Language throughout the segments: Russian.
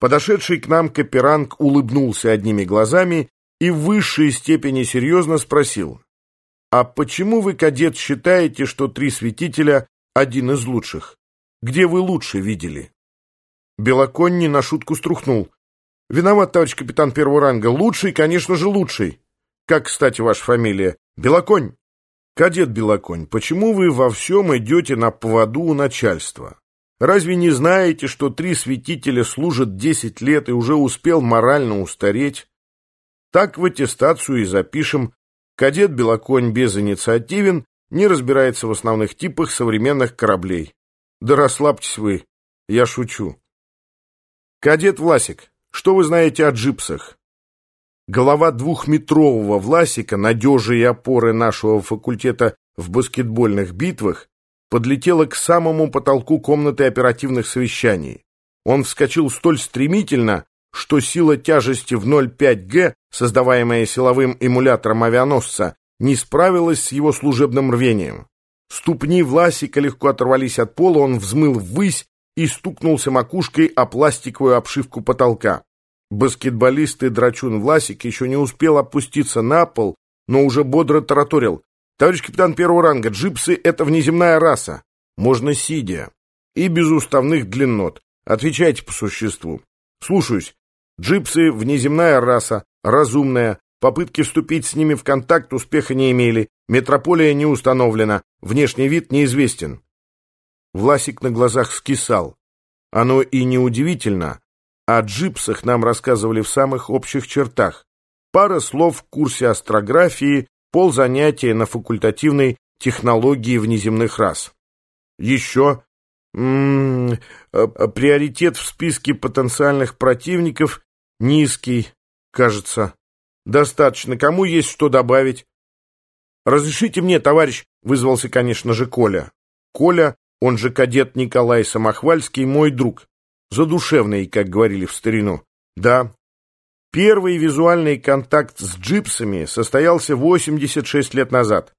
Подошедший к нам Каперанг улыбнулся одними глазами и в высшей степени серьезно спросил, «А почему вы, кадет, считаете, что три святителя один из лучших? Где вы лучше видели?» Белоконь не на шутку струхнул. «Виноват, товарищ капитан первого ранга. Лучший, конечно же, лучший. Как, кстати, ваша фамилия? Белоконь?» «Кадет Белоконь, почему вы во всем идете на поводу у начальства? Разве не знаете, что три святителя служат десять лет и уже успел морально устареть? Так в аттестацию и запишем. Кадет Белоконь безинициативен, не разбирается в основных типах современных кораблей. Да расслабьтесь вы, я шучу. Кадет Власик, что вы знаете о джипсах? Голова двухметрового Власика, надежи и опоры нашего факультета в баскетбольных битвах, подлетела к самому потолку комнаты оперативных совещаний. Он вскочил столь стремительно, что сила тяжести в 0,5 Г, создаваемая силовым эмулятором авианосца, не справилась с его служебным рвением. Ступни Власика легко оторвались от пола, он взмыл ввысь и стукнулся макушкой о пластиковую обшивку потолка. Баскетболист и драчун Власик еще не успел опуститься на пол, но уже бодро тараторил. «Товарищ капитан первого ранга, джипсы — это внеземная раса. Можно сидя. И без уставных длиннот. Отвечайте по существу. Слушаюсь. Джипсы — внеземная раса, разумная. Попытки вступить с ними в контакт успеха не имели. Метрополия не установлена. Внешний вид неизвестен». Власик на глазах скисал. Оно и неудивительно. О джипсах нам рассказывали в самых общих чертах. Пара слов в курсе астрографии, ползанятия на факультативной технологии внеземных рас. Еще м -м, приоритет в списке потенциальных противников низкий, кажется. Достаточно. Кому есть что добавить? «Разрешите мне, товарищ», — вызвался, конечно же, Коля. Коля, он же кадет Николай Самохвальский, мой друг. Задушевный, как говорили в старину. Да. Первый визуальный контакт с джипсами состоялся 86 лет назад.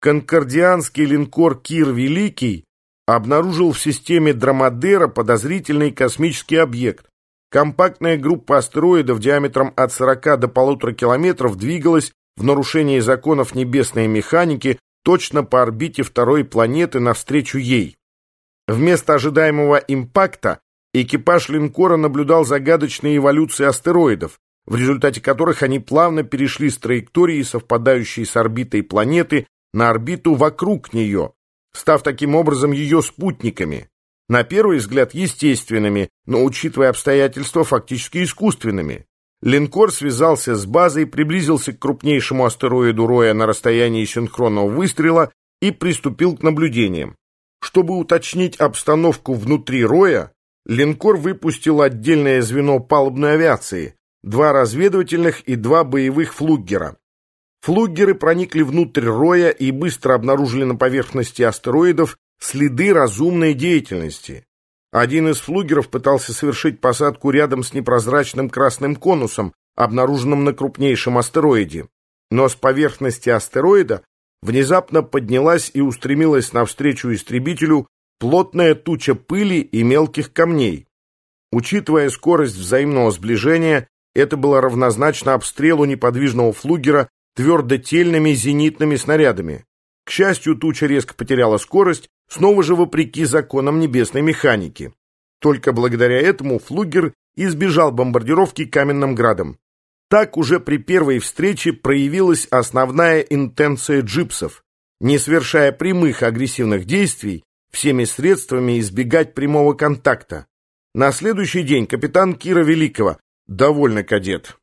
Конкордианский линкор «Кир Великий» обнаружил в системе Драмадера подозрительный космический объект. Компактная группа астероидов диаметром от 40 до полутора километров двигалась в нарушении законов небесной механики точно по орбите второй планеты навстречу ей. Вместо ожидаемого импакта экипаж линкора наблюдал загадочные эволюции астероидов, в результате которых они плавно перешли с траектории, совпадающей с орбитой планеты, на орбиту вокруг нее, став таким образом ее спутниками. На первый взгляд естественными, но, учитывая обстоятельства, фактически искусственными. Линкор связался с базой, приблизился к крупнейшему астероиду Роя на расстоянии синхронного выстрела и приступил к наблюдениям. Чтобы уточнить обстановку внутри Роя, линкор выпустил отдельное звено палубной авиации, два разведывательных и два боевых флуггера. Флуггеры проникли внутрь роя и быстро обнаружили на поверхности астероидов следы разумной деятельности. Один из флугеров пытался совершить посадку рядом с непрозрачным красным конусом, обнаруженным на крупнейшем астероиде. Но с поверхности астероида внезапно поднялась и устремилась навстречу истребителю плотная туча пыли и мелких камней. Учитывая скорость взаимного сближения, это было равнозначно обстрелу неподвижного флугера твердотельными зенитными снарядами. К счастью, туча резко потеряла скорость, снова же вопреки законам небесной механики. Только благодаря этому флугер избежал бомбардировки каменным градом. Так уже при первой встрече проявилась основная интенция джипсов, не совершая прямых агрессивных действий, всеми средствами избегать прямого контакта. На следующий день капитан Кира Великого «Довольно, кадет.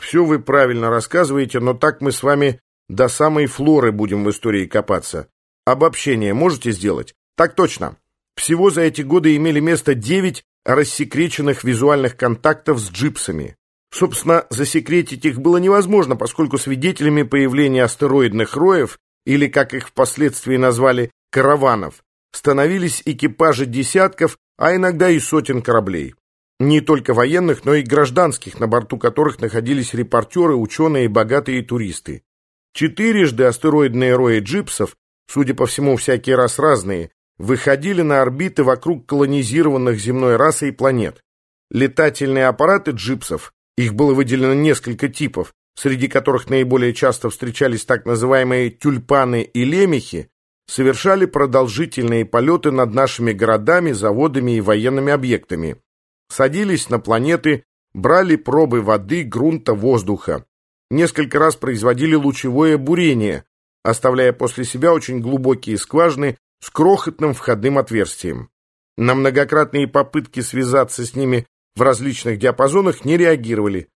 Все вы правильно рассказываете, но так мы с вами до самой флоры будем в истории копаться. Обобщение можете сделать? Так точно. Всего за эти годы имели место девять рассекреченных визуальных контактов с джипсами. Собственно, засекретить их было невозможно, поскольку свидетелями появления астероидных роев, или, как их впоследствии назвали, караванов, становились экипажи десятков, а иногда и сотен кораблей. Не только военных, но и гражданских, на борту которых находились репортеры, ученые богатые туристы. Четырежды астероидные рои джипсов, судя по всему, всякий раз разные, выходили на орбиты вокруг колонизированных земной расой планет. Летательные аппараты джипсов, их было выделено несколько типов, среди которых наиболее часто встречались так называемые тюльпаны и лемехи, совершали продолжительные полеты над нашими городами, заводами и военными объектами. Садились на планеты, брали пробы воды, грунта, воздуха. Несколько раз производили лучевое бурение, оставляя после себя очень глубокие скважины с крохотным входным отверстием. На многократные попытки связаться с ними в различных диапазонах не реагировали.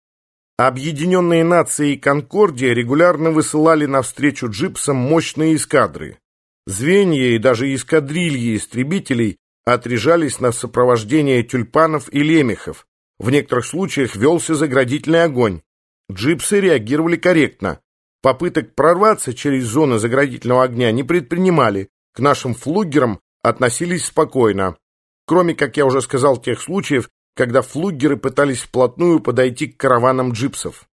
Объединенные нации и Конкордия регулярно высылали навстречу джипсам мощные эскадры. Звенья и даже эскадрильи истребителей отряжались на сопровождение тюльпанов и лемехов. В некоторых случаях велся заградительный огонь. Джипсы реагировали корректно. Попыток прорваться через зоны заградительного огня не предпринимали. К нашим флугерам относились спокойно. Кроме, как я уже сказал, тех случаев, когда флугеры пытались вплотную подойти к караванам джипсов.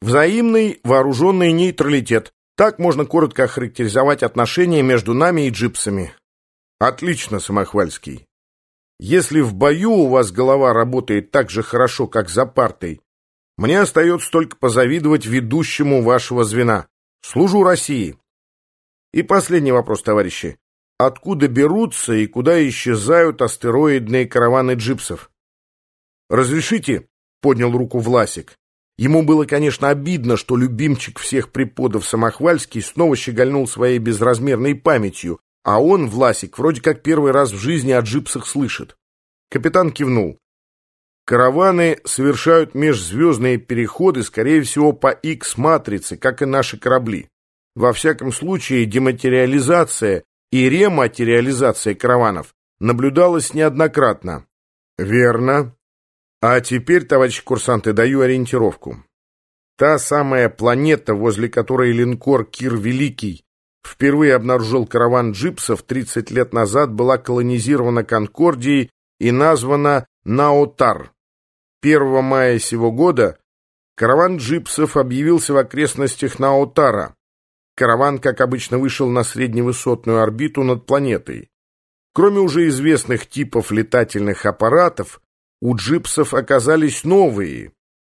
Взаимный вооруженный нейтралитет так можно коротко охарактеризовать отношения между нами и джипсами. Отлично, Самохвальский. Если в бою у вас голова работает так же хорошо, как за партой, мне остается только позавидовать ведущему вашего звена. Служу России. И последний вопрос, товарищи. Откуда берутся и куда исчезают астероидные караваны джипсов? «Разрешите?» — поднял руку Власик. Ему было, конечно, обидно, что любимчик всех преподов Самохвальский снова щегольнул своей безразмерной памятью, а он, Власик, вроде как первый раз в жизни о джипсах слышит. Капитан кивнул. Караваны совершают межзвездные переходы, скорее всего, по X-матрице, как и наши корабли. Во всяком случае, дематериализация и рематериализация караванов наблюдалась неоднократно. Верно. А теперь, товарищи курсанты, даю ориентировку. Та самая планета, возле которой линкор Кир Великий впервые обнаружил караван джипсов 30 лет назад, была колонизирована Конкордией и названа Наотар. 1 мая сего года караван джипсов объявился в окрестностях Наотара. Караван, как обычно, вышел на средневысотную орбиту над планетой. Кроме уже известных типов летательных аппаратов, у джипсов оказались новые,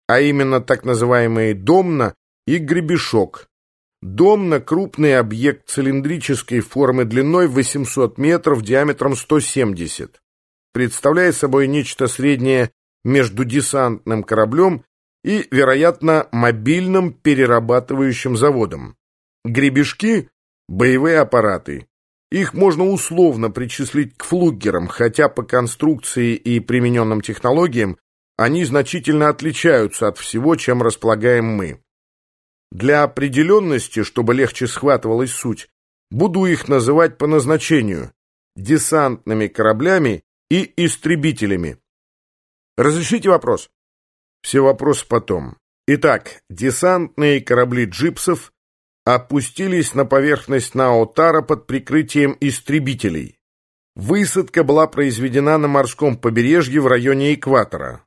а именно так называемые «домна» и «гребешок». Домна – крупный объект цилиндрической формы длиной 800 метров, диаметром 170. Представляет собой нечто среднее между десантным кораблем и, вероятно, мобильным перерабатывающим заводом. Гребешки – боевые аппараты. Их можно условно причислить к флугерам, хотя по конструкции и примененным технологиям они значительно отличаются от всего, чем располагаем мы. Для определенности, чтобы легче схватывалась суть, буду их называть по назначению – десантными кораблями и истребителями. Разрешите вопрос? Все вопросы потом. Итак, десантные корабли джипсов опустились на поверхность Наотара под прикрытием истребителей. Высадка была произведена на морском побережье в районе экватора.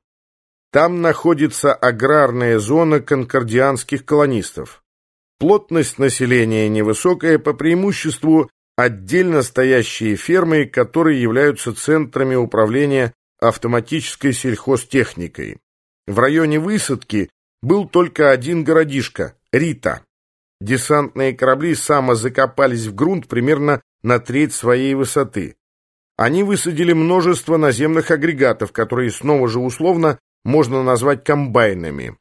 Там находится аграрная зона конкордианских колонистов. Плотность населения невысокая, по преимуществу отдельно стоящие фермы, которые являются центрами управления автоматической сельхозтехникой. В районе высадки был только один городишко – Рита. Десантные корабли самозакопались в грунт примерно на треть своей высоты. Они высадили множество наземных агрегатов, которые снова же условно можно назвать комбайнами.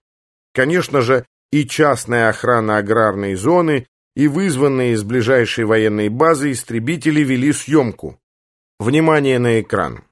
Конечно же, и частная охрана аграрной зоны, и вызванные из ближайшей военной базы истребители вели съемку. Внимание на экран.